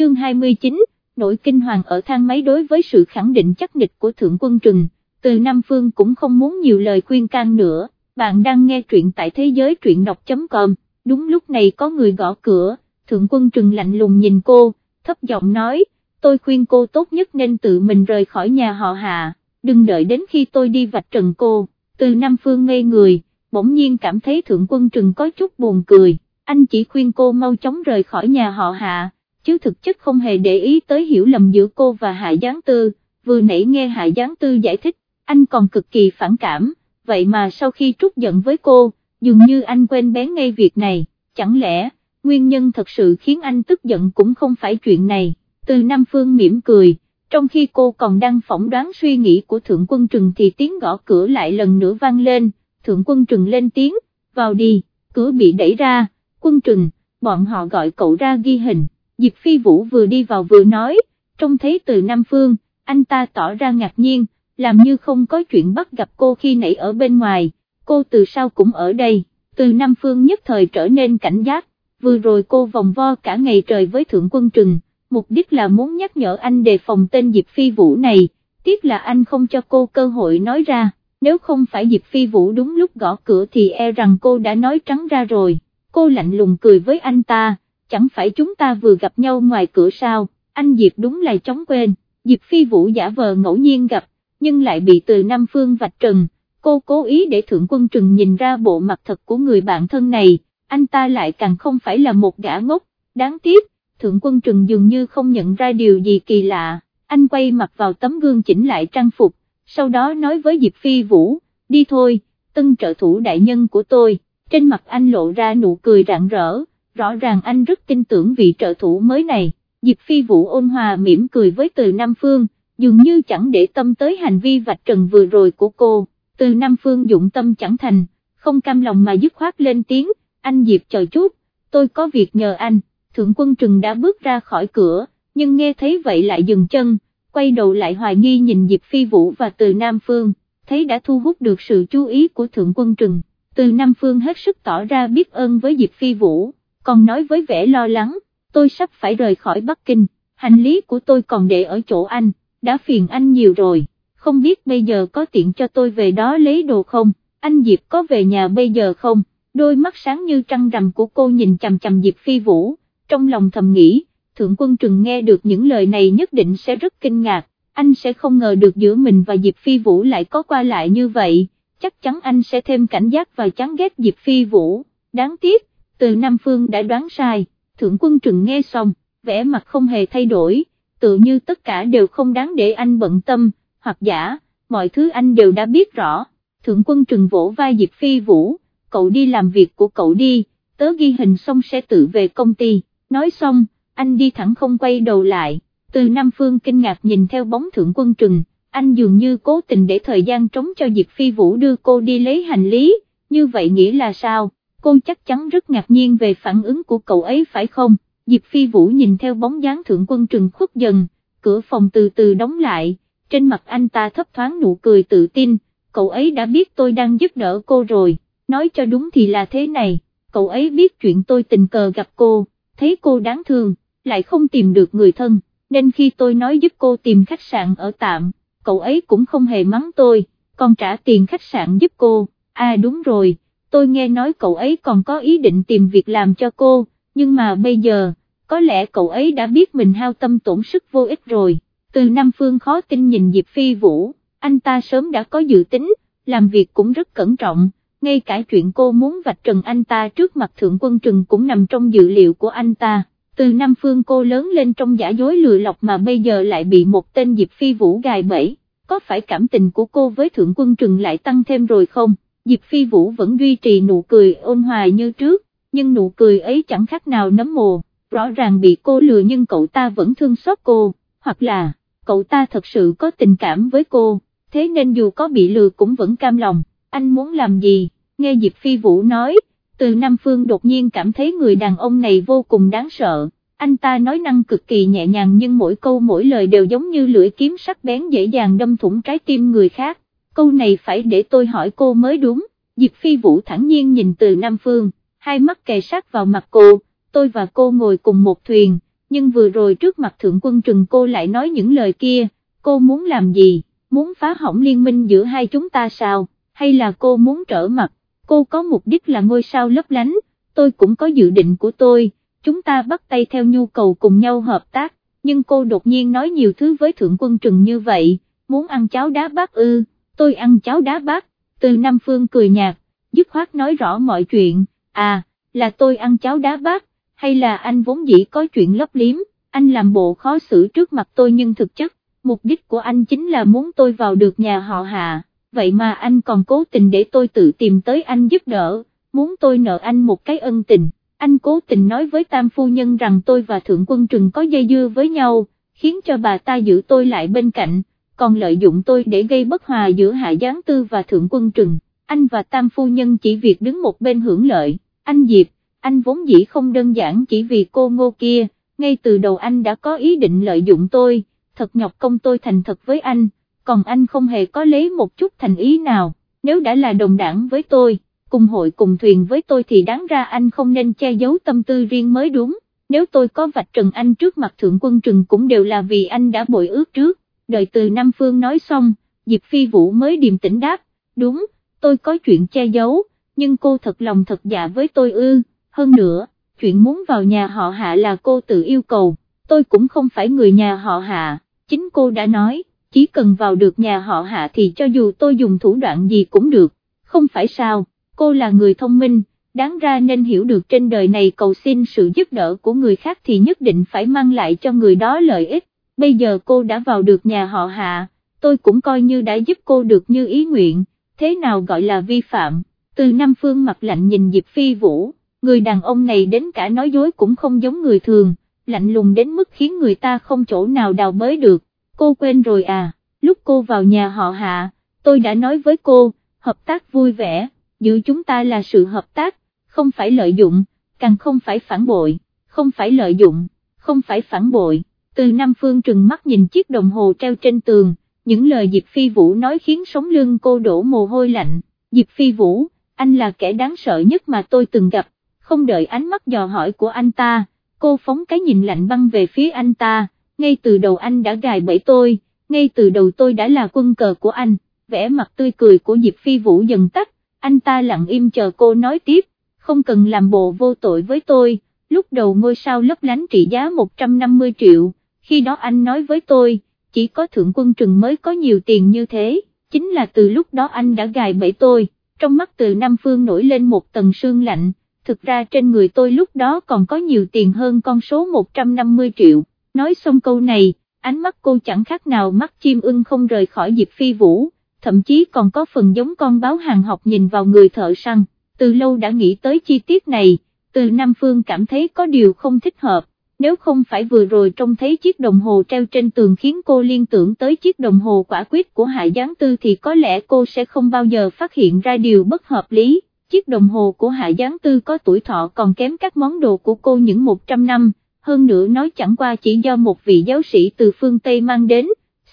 chương 29, nội kinh hoàng ở thang máy đối với sự khẳng định chắc nịch của Thượng Quân Trừng, từ Nam Phương cũng không muốn nhiều lời khuyên can nữa, bạn đang nghe truyện tại thế giới truyện đọc.com, đúng lúc này có người gõ cửa, Thượng Quân Trừng lạnh lùng nhìn cô, thấp giọng nói, tôi khuyên cô tốt nhất nên tự mình rời khỏi nhà họ Hạ, đừng đợi đến khi tôi đi vạch trần cô, từ Nam Phương ngây người, bỗng nhiên cảm thấy Thượng Quân Trừng có chút buồn cười, anh chỉ khuyên cô mau chóng rời khỏi nhà họ Hạ, chứ thực chất không hề để ý tới hiểu lầm giữa cô và Hạ Giáng Tư, vừa nãy nghe Hạ Giáng Tư giải thích, anh còn cực kỳ phản cảm, vậy mà sau khi trút giận với cô, dường như anh quên bén ngay việc này, chẳng lẽ, nguyên nhân thật sự khiến anh tức giận cũng không phải chuyện này, từ Nam Phương mỉm cười, trong khi cô còn đang phỏng đoán suy nghĩ của Thượng Quân Trừng thì tiếng gõ cửa lại lần nữa vang lên, Thượng Quân Trừng lên tiếng, vào đi, cửa bị đẩy ra, Quân Trừng, bọn họ gọi cậu ra ghi hình, Diệp Phi Vũ vừa đi vào vừa nói, trông thấy từ Nam Phương, anh ta tỏ ra ngạc nhiên, làm như không có chuyện bắt gặp cô khi nãy ở bên ngoài, cô từ sau cũng ở đây, từ Nam Phương nhất thời trở nên cảnh giác, vừa rồi cô vòng vo cả ngày trời với Thượng Quân Trừng, mục đích là muốn nhắc nhở anh đề phòng tên Diệp Phi Vũ này, tiếc là anh không cho cô cơ hội nói ra, nếu không phải Diệp Phi Vũ đúng lúc gõ cửa thì e rằng cô đã nói trắng ra rồi, cô lạnh lùng cười với anh ta, chẳng phải chúng ta vừa gặp nhau ngoài cửa sao, anh Diệp đúng là chóng quên, Diệp Phi Vũ giả vờ ngẫu nhiên gặp, nhưng lại bị từ Nam Phương vạch trần, cô cố ý để Thượng Quân Trừng nhìn ra bộ mặt thật của người bạn thân này, anh ta lại càng không phải là một gã ngốc, đáng tiếc, Thượng Quân Trừng dường như không nhận ra điều gì kỳ lạ, anh quay mặt vào tấm gương chỉnh lại trang phục, sau đó nói với Diệp Phi Vũ, đi thôi, tân trợ thủ đại nhân của tôi, trên mặt anh lộ ra nụ cười rạng rỡ, rõ ràng anh rất tin tưởng vị trợ thủ mới này, Diệp Phi Vũ ôn hòa mỉm cười với từ Nam Phương, dường như chẳng để tâm tới hành vi vạch trần vừa rồi của cô, từ Nam Phương dụng tâm chẳng thành, không cam lòng mà dứt khoát lên tiếng, anh Diệp chờ chút, tôi có việc nhờ anh, Thượng Quân Trừng đã bước ra khỏi cửa, nhưng nghe thấy vậy lại dừng chân, quay đầu lại hoài nghi nhìn Diệp Phi Vũ và từ Nam Phương, thấy đã thu hút được sự chú ý của Thượng Quân Trừng, từ Nam Phương hết sức tỏ ra biết ơn với Diệp Phi Vũ, còn nói với vẻ lo lắng, tôi sắp phải rời khỏi Bắc Kinh, hành lý của tôi còn để ở chỗ anh, đã phiền anh nhiều rồi, không biết bây giờ có tiện cho tôi về đó lấy đồ không, anh Diệp có về nhà bây giờ không, đôi mắt sáng như trăng rằm của cô nhìn chằm chằm Diệp Phi Vũ, trong lòng thầm nghĩ, Thượng Quân Trừng nghe được những lời này nhất định sẽ rất kinh ngạc, anh sẽ không ngờ được giữa mình và Diệp Phi Vũ lại có qua lại như vậy, chắc chắn anh sẽ thêm cảnh giác và chán ghét Diệp Phi Vũ, đáng tiếc, từ Nam Phương đã đoán sai, Thượng Quân Trừng nghe xong, vẻ mặt không hề thay đổi, tự như tất cả đều không đáng để anh bận tâm, hoặc giả, mọi thứ anh đều đã biết rõ, Thượng Quân Trừng vỗ vai Diệp Phi Vũ, cậu đi làm việc của cậu đi, tớ ghi hình xong sẽ tự về công ty, nói xong, anh đi thẳng không quay đầu lại, từ Nam Phương kinh ngạc nhìn theo bóng Thượng Quân Trừng, anh dường như cố tình để thời gian trống cho Diệp Phi Vũ đưa cô đi lấy hành lý, như vậy nghĩa là sao, cô chắc chắn rất ngạc nhiên về phản ứng của cậu ấy phải không, Diệp Phi Vũ nhìn theo bóng dáng Thượng Quân Trừng khuất dần, cửa phòng từ từ đóng lại, trên mặt anh ta thấp thoáng nụ cười tự tin, cậu ấy đã biết tôi đang giúp đỡ cô rồi, nói cho đúng thì là thế này, cậu ấy biết chuyện tôi tình cờ gặp cô, thấy cô đáng thương, lại không tìm được người thân, nên khi tôi nói giúp cô tìm khách sạn ở tạm, cậu ấy cũng không hề mắng tôi, còn trả tiền khách sạn giúp cô, à đúng rồi, tôi nghe nói cậu ấy còn có ý định tìm việc làm cho cô, nhưng mà bây giờ, có lẽ cậu ấy đã biết mình hao tâm tổn sức vô ích rồi, từ Nam Phương khó tin nhìn Diệp Phi Vũ, anh ta sớm đã có dự tính, làm việc cũng rất cẩn trọng, ngay cả chuyện cô muốn vạch trần anh ta trước mặt Thượng Quân Trừng cũng nằm trong dự liệu của anh ta từ Nam Phương cô lớn lên trong giả dối lừa lọc mà bây giờ lại bị một tên Diệp Phi Vũ gài bẫy, có phải cảm tình của cô với Thượng Quân Trừng lại tăng thêm rồi không? Diệp Phi Vũ vẫn duy trì nụ cười ôn hòa như trước, nhưng nụ cười ấy chẳng khác nào nấm mồ, rõ ràng bị cô lừa nhưng cậu ta vẫn thương xót cô, hoặc là, cậu ta thật sự có tình cảm với cô, thế nên dù có bị lừa cũng vẫn cam lòng, anh muốn làm gì, nghe Diệp Phi Vũ nói, từ Nam Phương đột nhiên cảm thấy người đàn ông này vô cùng đáng sợ, anh ta nói năng cực kỳ nhẹ nhàng nhưng mỗi câu mỗi lời đều giống như lưỡi kiếm sắc bén dễ dàng đâm thủng trái tim người khác, câu này phải để tôi hỏi cô mới đúng, Diệp Phi Vũ thẳng nhiên nhìn từ Nam Phương, hai mắt kề sát vào mặt cô, tôi và cô ngồi cùng một thuyền, nhưng vừa rồi trước mặt thượng quân trừng cô lại nói những lời kia, cô muốn làm gì, muốn phá hỏng liên minh giữa hai chúng ta sao, hay là cô muốn trở mặt, cô có mục đích là ngôi sao lấp lánh, tôi cũng có dự định của tôi, chúng ta bắt tay theo nhu cầu cùng nhau hợp tác, nhưng cô đột nhiên nói nhiều thứ với thượng quân trừng như vậy, muốn ăn cháo đá bát ư, tôi ăn cháo đá bát, từ Nam Phương cười nhạt, dứt khoát nói rõ mọi chuyện, à, là tôi ăn cháo đá bát, hay là anh vốn dĩ có chuyện lấp liếm, anh làm bộ khó xử trước mặt tôi nhưng thực chất, mục đích của anh chính là muốn tôi vào được nhà họ hạ, vậy mà anh còn cố tình để tôi tự tìm tới anh giúp đỡ, muốn tôi nợ anh một cái ân tình, anh cố tình nói với tam phu nhân rằng tôi và thượng quân trừng có dây dưa với nhau, khiến cho bà ta giữ tôi lại bên cạnh, còn lợi dụng tôi để gây bất hòa giữa hạ giáng tư và thượng quân trừng, anh và tam phu nhân chỉ việc đứng một bên hưởng lợi, anh Diệp anh vốn dĩ không đơn giản chỉ vì cô ngô kia, ngay từ đầu anh đã có ý định lợi dụng tôi, thật nhọc công tôi thành thật với anh, còn anh không hề có lấy một chút thành ý nào, nếu đã là đồng đảng với tôi, cùng hội cùng thuyền với tôi thì đáng ra anh không nên che giấu tâm tư riêng mới đúng, nếu tôi có vạch trần anh trước mặt thượng quân trừng cũng đều là vì anh đã bội ước trước, đợi từ Nam Phương nói xong, Diệp Phi Vũ mới điềm tĩnh đáp, đúng, tôi có chuyện che giấu, nhưng cô thật lòng thật dạ với tôi ư. Hơn nữa, chuyện muốn vào nhà họ hạ là cô tự yêu cầu, tôi cũng không phải người nhà họ hạ, chính cô đã nói, chỉ cần vào được nhà họ hạ thì cho dù tôi dùng thủ đoạn gì cũng được, không phải sao, cô là người thông minh, đáng ra nên hiểu được trên đời này cầu xin sự giúp đỡ của người khác thì nhất định phải mang lại cho người đó lợi ích, bây giờ cô đã vào được nhà họ hạ, tôi cũng coi như đã giúp cô được như ý nguyện, thế nào gọi là vi phạm, từ Nam Phương mặt lạnh nhìn Diệp Phi Vũ người đàn ông này đến cả nói dối cũng không giống người thường, lạnh lùng đến mức khiến người ta không chỗ nào đào bới được, cô quên rồi à, lúc cô vào nhà họ hạ, tôi đã nói với cô, hợp tác vui vẻ, giữa chúng ta là sự hợp tác, không phải lợi dụng, càng không phải phản bội, không phải lợi dụng, không phải phản bội, từ Nam Phương trừng mắt nhìn chiếc đồng hồ treo trên tường, những lời Diệp Phi Vũ nói khiến sống lưng cô đổ mồ hôi lạnh, Diệp Phi Vũ, anh là kẻ đáng sợ nhất mà tôi từng gặp, không đợi ánh mắt dò hỏi của anh ta, cô phóng cái nhìn lạnh băng về phía anh ta, ngay từ đầu anh đã gài bẫy tôi, ngay từ đầu tôi đã là quân cờ của anh, vẻ mặt tươi cười của Diệp Phi Vũ dần tắt, anh ta lặng im chờ cô nói tiếp, không cần làm bộ vô tội với tôi, lúc đầu ngôi sao lấp lánh trị giá 150 triệu, khi đó anh nói với tôi, chỉ có thượng quân trừng mới có nhiều tiền như thế, chính là từ lúc đó anh đã gài bẫy tôi, trong mắt từ Nam Phương nổi lên một tầng sương lạnh, thực ra trên người tôi lúc đó còn có nhiều tiền hơn con số 150 triệu, nói xong câu này, ánh mắt cô chẳng khác nào mắt chim ưng không rời khỏi Diệp Phi Vũ, thậm chí còn có phần giống con báo hàng học nhìn vào người thợ săn, từ lâu đã nghĩ tới chi tiết này, từ Nam Phương cảm thấy có điều không thích hợp, nếu không phải vừa rồi trông thấy chiếc đồng hồ treo trên tường khiến cô liên tưởng tới chiếc đồng hồ quả quyết của Hạ Giáng Tư thì có lẽ cô sẽ không bao giờ phát hiện ra điều bất hợp lý. Chiếc đồng hồ của Hạ Giáng Tư có tuổi thọ còn kém các món đồ của cô những 100 năm, hơn nữa nói chẳng qua chỉ do một vị giáo sĩ từ phương Tây mang đến,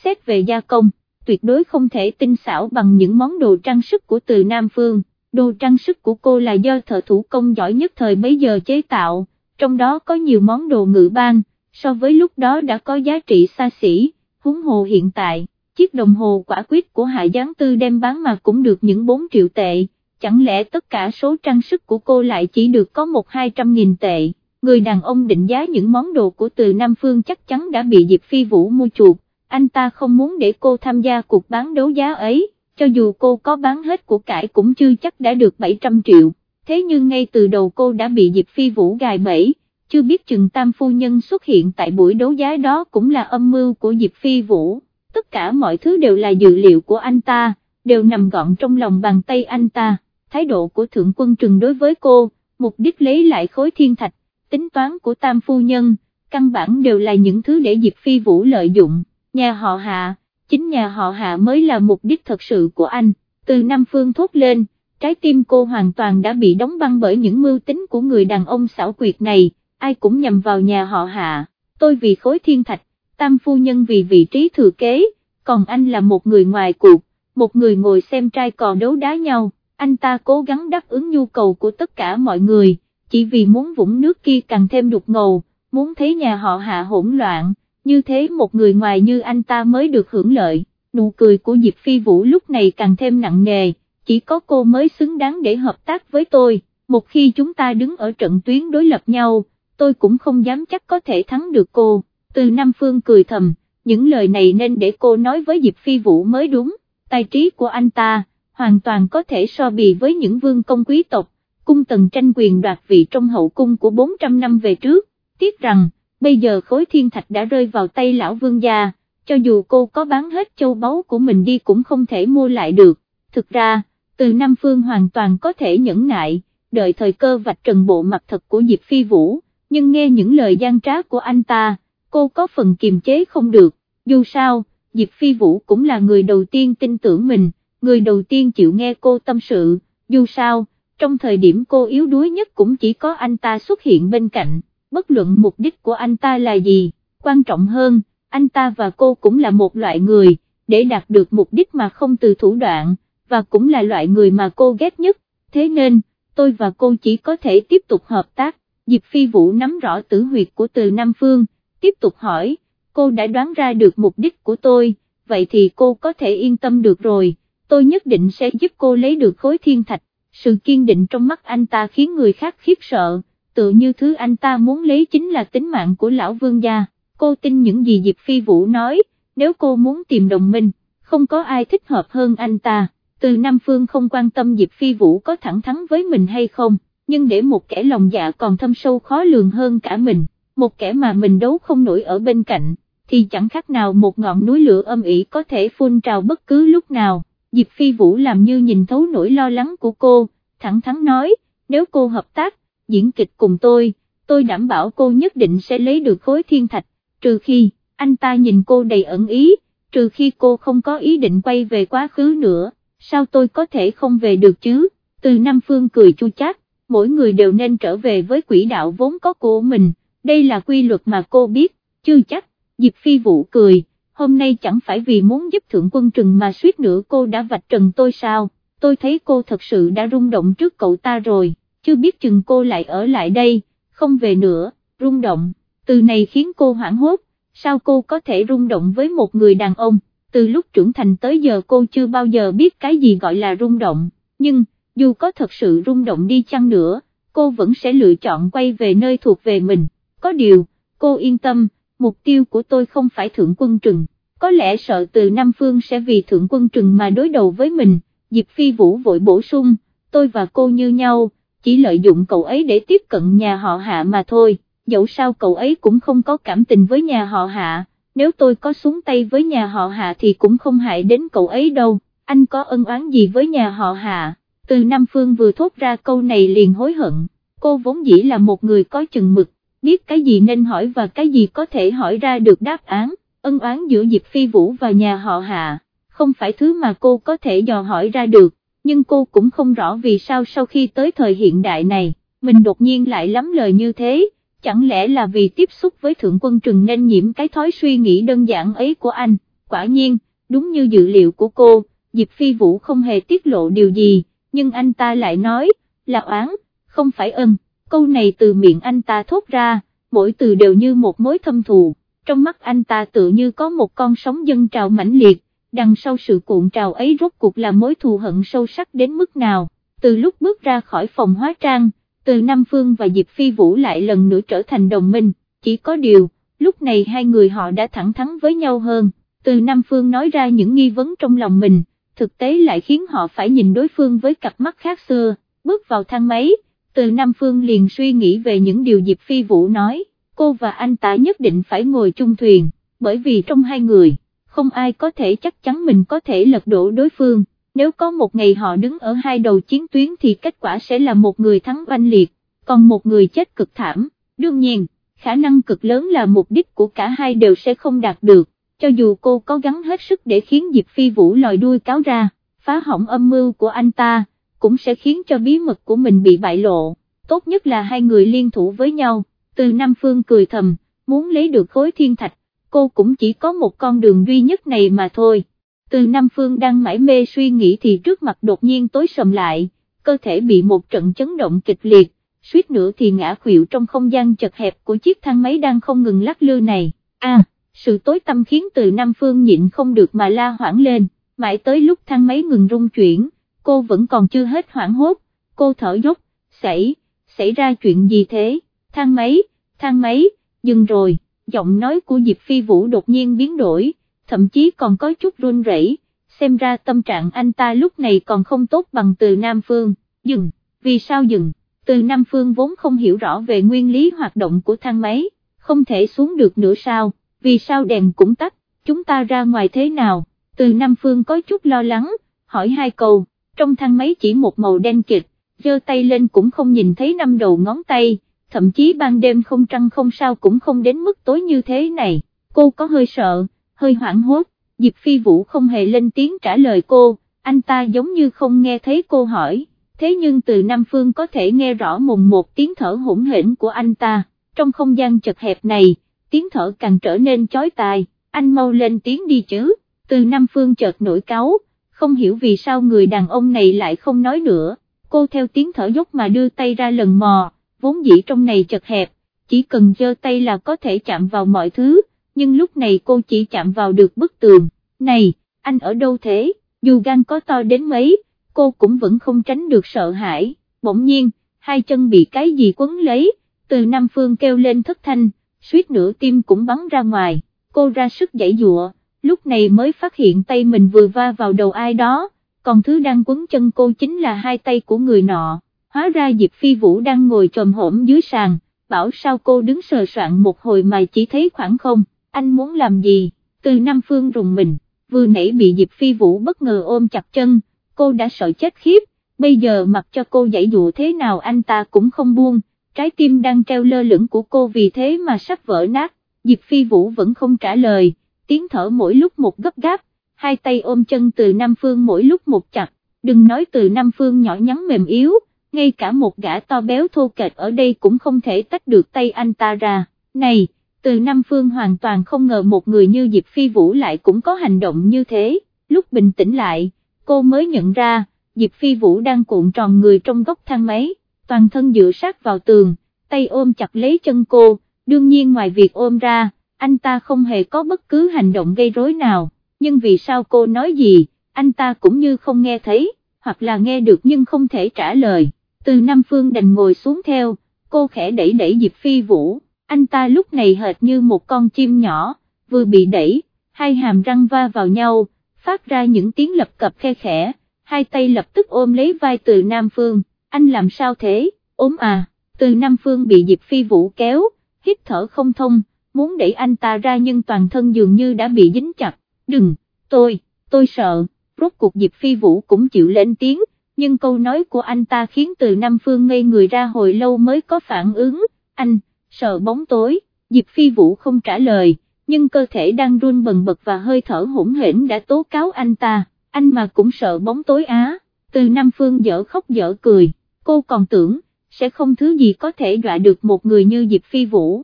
xét về gia công, tuyệt đối không thể tinh xảo bằng những món đồ trang sức của từ Nam Phương, đồ trang sức của cô là do thợ thủ công giỏi nhất thời bấy giờ chế tạo, trong đó có nhiều món đồ ngự ban, so với lúc đó đã có giá trị xa xỉ, huống hồ hiện tại, chiếc đồng hồ quả quyết của Hạ Giáng Tư đem bán mà cũng được những 4 triệu tệ. Chẳng lẽ tất cả số trang sức của cô lại chỉ được có một hai trăm nghìn tệ, người đàn ông định giá những món đồ của từ Nam Phương chắc chắn đã bị Diệp Phi Vũ mua chuột, anh ta không muốn để cô tham gia cuộc bán đấu giá ấy, cho dù cô có bán hết của cải cũng chưa chắc đã được 700 triệu, thế nhưng ngay từ đầu cô đã bị Diệp Phi Vũ gài bẫy, chưa biết chừng tam phu nhân xuất hiện tại buổi đấu giá đó cũng là âm mưu của Diệp Phi Vũ, tất cả mọi thứ đều là dự liệu của anh ta, đều nằm gọn trong lòng bàn tay anh ta. Thái độ của thượng quân trừng đối với cô, mục đích lấy lại khối thiên thạch, tính toán của tam phu nhân, căn bản đều là những thứ để Diệp Phi Vũ lợi dụng, nhà họ hạ, chính nhà họ hạ mới là mục đích thật sự của anh, từ Nam Phương thốt lên, trái tim cô hoàn toàn đã bị đóng băng bởi những mưu tính của người đàn ông xảo quyệt này, ai cũng nhầm vào nhà họ hạ, tôi vì khối thiên thạch, tam phu nhân vì vị trí thừa kế, còn anh là một người ngoài cuộc, một người ngồi xem trai cò đấu đá nhau anh ta cố gắng đáp ứng nhu cầu của tất cả mọi người, chỉ vì muốn vũng nước kia càng thêm đục ngầu, muốn thấy nhà họ hạ hỗn loạn, như thế một người ngoài như anh ta mới được hưởng lợi, nụ cười của Diệp Phi Vũ lúc này càng thêm nặng nề, chỉ có cô mới xứng đáng để hợp tác với tôi, một khi chúng ta đứng ở trận tuyến đối lập nhau, tôi cũng không dám chắc có thể thắng được cô, từ Nam Phương cười thầm, những lời này nên để cô nói với Diệp Phi Vũ mới đúng, tài trí của anh ta, hoàn toàn có thể so bì với những vương công quý tộc, cung tần tranh quyền đoạt vị trong hậu cung của 400 năm về trước, tiếc rằng, bây giờ khối thiên thạch đã rơi vào tay lão vương gia, cho dù cô có bán hết châu báu của mình đi cũng không thể mua lại được, thực ra, từ Nam Phương hoàn toàn có thể nhẫn nại, đợi thời cơ vạch trần bộ mặt thật của Diệp Phi Vũ, nhưng nghe những lời gian trá của anh ta, cô có phần kiềm chế không được, dù sao, Diệp Phi Vũ cũng là người đầu tiên tin tưởng mình, người đầu tiên chịu nghe cô tâm sự, dù sao, trong thời điểm cô yếu đuối nhất cũng chỉ có anh ta xuất hiện bên cạnh, bất luận mục đích của anh ta là gì, quan trọng hơn, anh ta và cô cũng là một loại người, để đạt được mục đích mà không từ thủ đoạn, và cũng là loại người mà cô ghét nhất, thế nên, tôi và cô chỉ có thể tiếp tục hợp tác, Diệp Phi Vũ nắm rõ tử huyệt của từ Nam Phương, tiếp tục hỏi, cô đã đoán ra được mục đích của tôi, vậy thì cô có thể yên tâm được rồi, tôi nhất định sẽ giúp cô lấy được khối thiên thạch, sự kiên định trong mắt anh ta khiến người khác khiếp sợ, tự như thứ anh ta muốn lấy chính là tính mạng của lão vương gia, cô tin những gì Diệp Phi Vũ nói, nếu cô muốn tìm đồng minh, không có ai thích hợp hơn anh ta, từ Nam Phương không quan tâm Diệp Phi Vũ có thẳng thắn với mình hay không, nhưng để một kẻ lòng dạ còn thâm sâu khó lường hơn cả mình, một kẻ mà mình đấu không nổi ở bên cạnh, thì chẳng khác nào một ngọn núi lửa âm ỉ có thể phun trào bất cứ lúc nào. Diệp Phi Vũ làm như nhìn thấu nỗi lo lắng của cô, thẳng thắn nói, nếu cô hợp tác, diễn kịch cùng tôi, tôi đảm bảo cô nhất định sẽ lấy được khối thiên thạch, trừ khi, anh ta nhìn cô đầy ẩn ý, trừ khi cô không có ý định quay về quá khứ nữa, sao tôi có thể không về được chứ, từ Nam Phương cười chu chát, mỗi người đều nên trở về với quỹ đạo vốn có của mình, đây là quy luật mà cô biết, chưa chắc, Diệp Phi Vũ cười hôm nay chẳng phải vì muốn giúp thượng quân trừng mà suýt nữa cô đã vạch trần tôi sao, tôi thấy cô thật sự đã rung động trước cậu ta rồi, chưa biết chừng cô lại ở lại đây, không về nữa, rung động, từ này khiến cô hoảng hốt, sao cô có thể rung động với một người đàn ông, từ lúc trưởng thành tới giờ cô chưa bao giờ biết cái gì gọi là rung động, nhưng, dù có thật sự rung động đi chăng nữa, cô vẫn sẽ lựa chọn quay về nơi thuộc về mình, có điều, cô yên tâm mục tiêu của tôi không phải thượng quân trừng, có lẽ sợ từ Nam Phương sẽ vì thượng quân trừng mà đối đầu với mình, Diệp Phi Vũ vội bổ sung, tôi và cô như nhau, chỉ lợi dụng cậu ấy để tiếp cận nhà họ hạ mà thôi, dẫu sao cậu ấy cũng không có cảm tình với nhà họ hạ, nếu tôi có xuống tay với nhà họ hạ thì cũng không hại đến cậu ấy đâu, anh có ân oán gì với nhà họ hạ, từ Nam Phương vừa thốt ra câu này liền hối hận, cô vốn dĩ là một người có chừng mực, biết cái gì nên hỏi và cái gì có thể hỏi ra được đáp án, ân oán giữa Diệp Phi Vũ và nhà họ Hạ, không phải thứ mà cô có thể dò hỏi ra được, nhưng cô cũng không rõ vì sao sau khi tới thời hiện đại này, mình đột nhiên lại lắm lời như thế, chẳng lẽ là vì tiếp xúc với Thượng Quân Trừng nên nhiễm cái thói suy nghĩ đơn giản ấy của anh, quả nhiên, đúng như dự liệu của cô, Diệp Phi Vũ không hề tiết lộ điều gì, nhưng anh ta lại nói, là oán, không phải ân. Câu này từ miệng anh ta thốt ra, mỗi từ đều như một mối thâm thù, trong mắt anh ta tự như có một con sóng dân trào mãnh liệt, đằng sau sự cuộn trào ấy rốt cuộc là mối thù hận sâu sắc đến mức nào, từ lúc bước ra khỏi phòng hóa trang, từ Nam Phương và Diệp Phi Vũ lại lần nữa trở thành đồng minh, chỉ có điều, lúc này hai người họ đã thẳng thắn với nhau hơn, từ Nam Phương nói ra những nghi vấn trong lòng mình, thực tế lại khiến họ phải nhìn đối phương với cặp mắt khác xưa, bước vào thang máy từ Nam Phương liền suy nghĩ về những điều Diệp Phi Vũ nói, cô và anh ta nhất định phải ngồi chung thuyền, bởi vì trong hai người, không ai có thể chắc chắn mình có thể lật đổ đối phương, nếu có một ngày họ đứng ở hai đầu chiến tuyến thì kết quả sẽ là một người thắng oanh liệt, còn một người chết cực thảm, đương nhiên, khả năng cực lớn là mục đích của cả hai đều sẽ không đạt được, cho dù cô có gắng hết sức để khiến Diệp Phi Vũ lòi đuôi cáo ra, phá hỏng âm mưu của anh ta cũng sẽ khiến cho bí mật của mình bị bại lộ, tốt nhất là hai người liên thủ với nhau, từ Nam Phương cười thầm, muốn lấy được khối thiên thạch, cô cũng chỉ có một con đường duy nhất này mà thôi. Từ Nam Phương đang mãi mê suy nghĩ thì trước mặt đột nhiên tối sầm lại, cơ thể bị một trận chấn động kịch liệt, suýt nữa thì ngã khuỵu trong không gian chật hẹp của chiếc thang máy đang không ngừng lắc lư này, a sự tối tâm khiến từ Nam Phương nhịn không được mà la hoảng lên, mãi tới lúc thang máy ngừng rung chuyển, cô vẫn còn chưa hết hoảng hốt, cô thở dốc, xảy, xảy ra chuyện gì thế, thang máy, thang máy, dừng rồi, giọng nói của Diệp Phi Vũ đột nhiên biến đổi, thậm chí còn có chút run rẩy. xem ra tâm trạng anh ta lúc này còn không tốt bằng từ Nam Phương, dừng, vì sao dừng, từ Nam Phương vốn không hiểu rõ về nguyên lý hoạt động của thang máy, không thể xuống được nữa sao, vì sao đèn cũng tắt, chúng ta ra ngoài thế nào, từ Nam Phương có chút lo lắng, hỏi hai câu, trong thang máy chỉ một màu đen kịch, giơ tay lên cũng không nhìn thấy năm đầu ngón tay, thậm chí ban đêm không trăng không sao cũng không đến mức tối như thế này, cô có hơi sợ, hơi hoảng hốt, Diệp Phi Vũ không hề lên tiếng trả lời cô, anh ta giống như không nghe thấy cô hỏi, thế nhưng từ Nam Phương có thể nghe rõ mùng một tiếng thở hỗn hển của anh ta, trong không gian chật hẹp này, tiếng thở càng trở nên chói tai, anh mau lên tiếng đi chứ, từ Nam Phương chợt nổi cáu, không hiểu vì sao người đàn ông này lại không nói nữa, cô theo tiếng thở dốc mà đưa tay ra lần mò, vốn dĩ trong này chật hẹp, chỉ cần giơ tay là có thể chạm vào mọi thứ, nhưng lúc này cô chỉ chạm vào được bức tường, này, anh ở đâu thế, dù gan có to đến mấy, cô cũng vẫn không tránh được sợ hãi, bỗng nhiên, hai chân bị cái gì quấn lấy, từ Nam Phương kêu lên thất thanh, suýt nửa tim cũng bắn ra ngoài, cô ra sức giãy dụa, lúc này mới phát hiện tay mình vừa va vào đầu ai đó, còn thứ đang quấn chân cô chính là hai tay của người nọ, hóa ra Diệp Phi Vũ đang ngồi trồm hổm dưới sàn, bảo sao cô đứng sờ soạn một hồi mà chỉ thấy khoảng không, anh muốn làm gì, từ Nam Phương rùng mình, vừa nãy bị Diệp Phi Vũ bất ngờ ôm chặt chân, cô đã sợ chết khiếp, bây giờ mặc cho cô dãy dụ thế nào anh ta cũng không buông, trái tim đang treo lơ lửng của cô vì thế mà sắp vỡ nát, Diệp Phi Vũ vẫn không trả lời, tiếng thở mỗi lúc một gấp gáp, hai tay ôm chân từ Nam Phương mỗi lúc một chặt, đừng nói từ Nam Phương nhỏ nhắn mềm yếu, ngay cả một gã to béo thô kệch ở đây cũng không thể tách được tay anh ta ra, này, từ Nam Phương hoàn toàn không ngờ một người như Diệp Phi Vũ lại cũng có hành động như thế, lúc bình tĩnh lại, cô mới nhận ra, Diệp Phi Vũ đang cuộn tròn người trong góc thang máy, toàn thân dựa sát vào tường, tay ôm chặt lấy chân cô, đương nhiên ngoài việc ôm ra, anh ta không hề có bất cứ hành động gây rối nào, nhưng vì sao cô nói gì, anh ta cũng như không nghe thấy, hoặc là nghe được nhưng không thể trả lời, từ Nam Phương đành ngồi xuống theo, cô khẽ đẩy đẩy Diệp Phi Vũ, anh ta lúc này hệt như một con chim nhỏ, vừa bị đẩy, hai hàm răng va vào nhau, phát ra những tiếng lập cập khe khẽ, hai tay lập tức ôm lấy vai từ Nam Phương, anh làm sao thế, ốm à, từ Nam Phương bị Diệp Phi Vũ kéo, hít thở không thông, muốn đẩy anh ta ra nhưng toàn thân dường như đã bị dính chặt, đừng, tôi, tôi sợ, rốt cuộc Diệp Phi Vũ cũng chịu lên tiếng, nhưng câu nói của anh ta khiến từ Nam Phương ngây người ra hồi lâu mới có phản ứng, anh, sợ bóng tối, Diệp Phi Vũ không trả lời, nhưng cơ thể đang run bần bật và hơi thở hỗn hển đã tố cáo anh ta, anh mà cũng sợ bóng tối á, từ Nam Phương dở khóc dở cười, cô còn tưởng, sẽ không thứ gì có thể dọa được một người như Diệp Phi Vũ.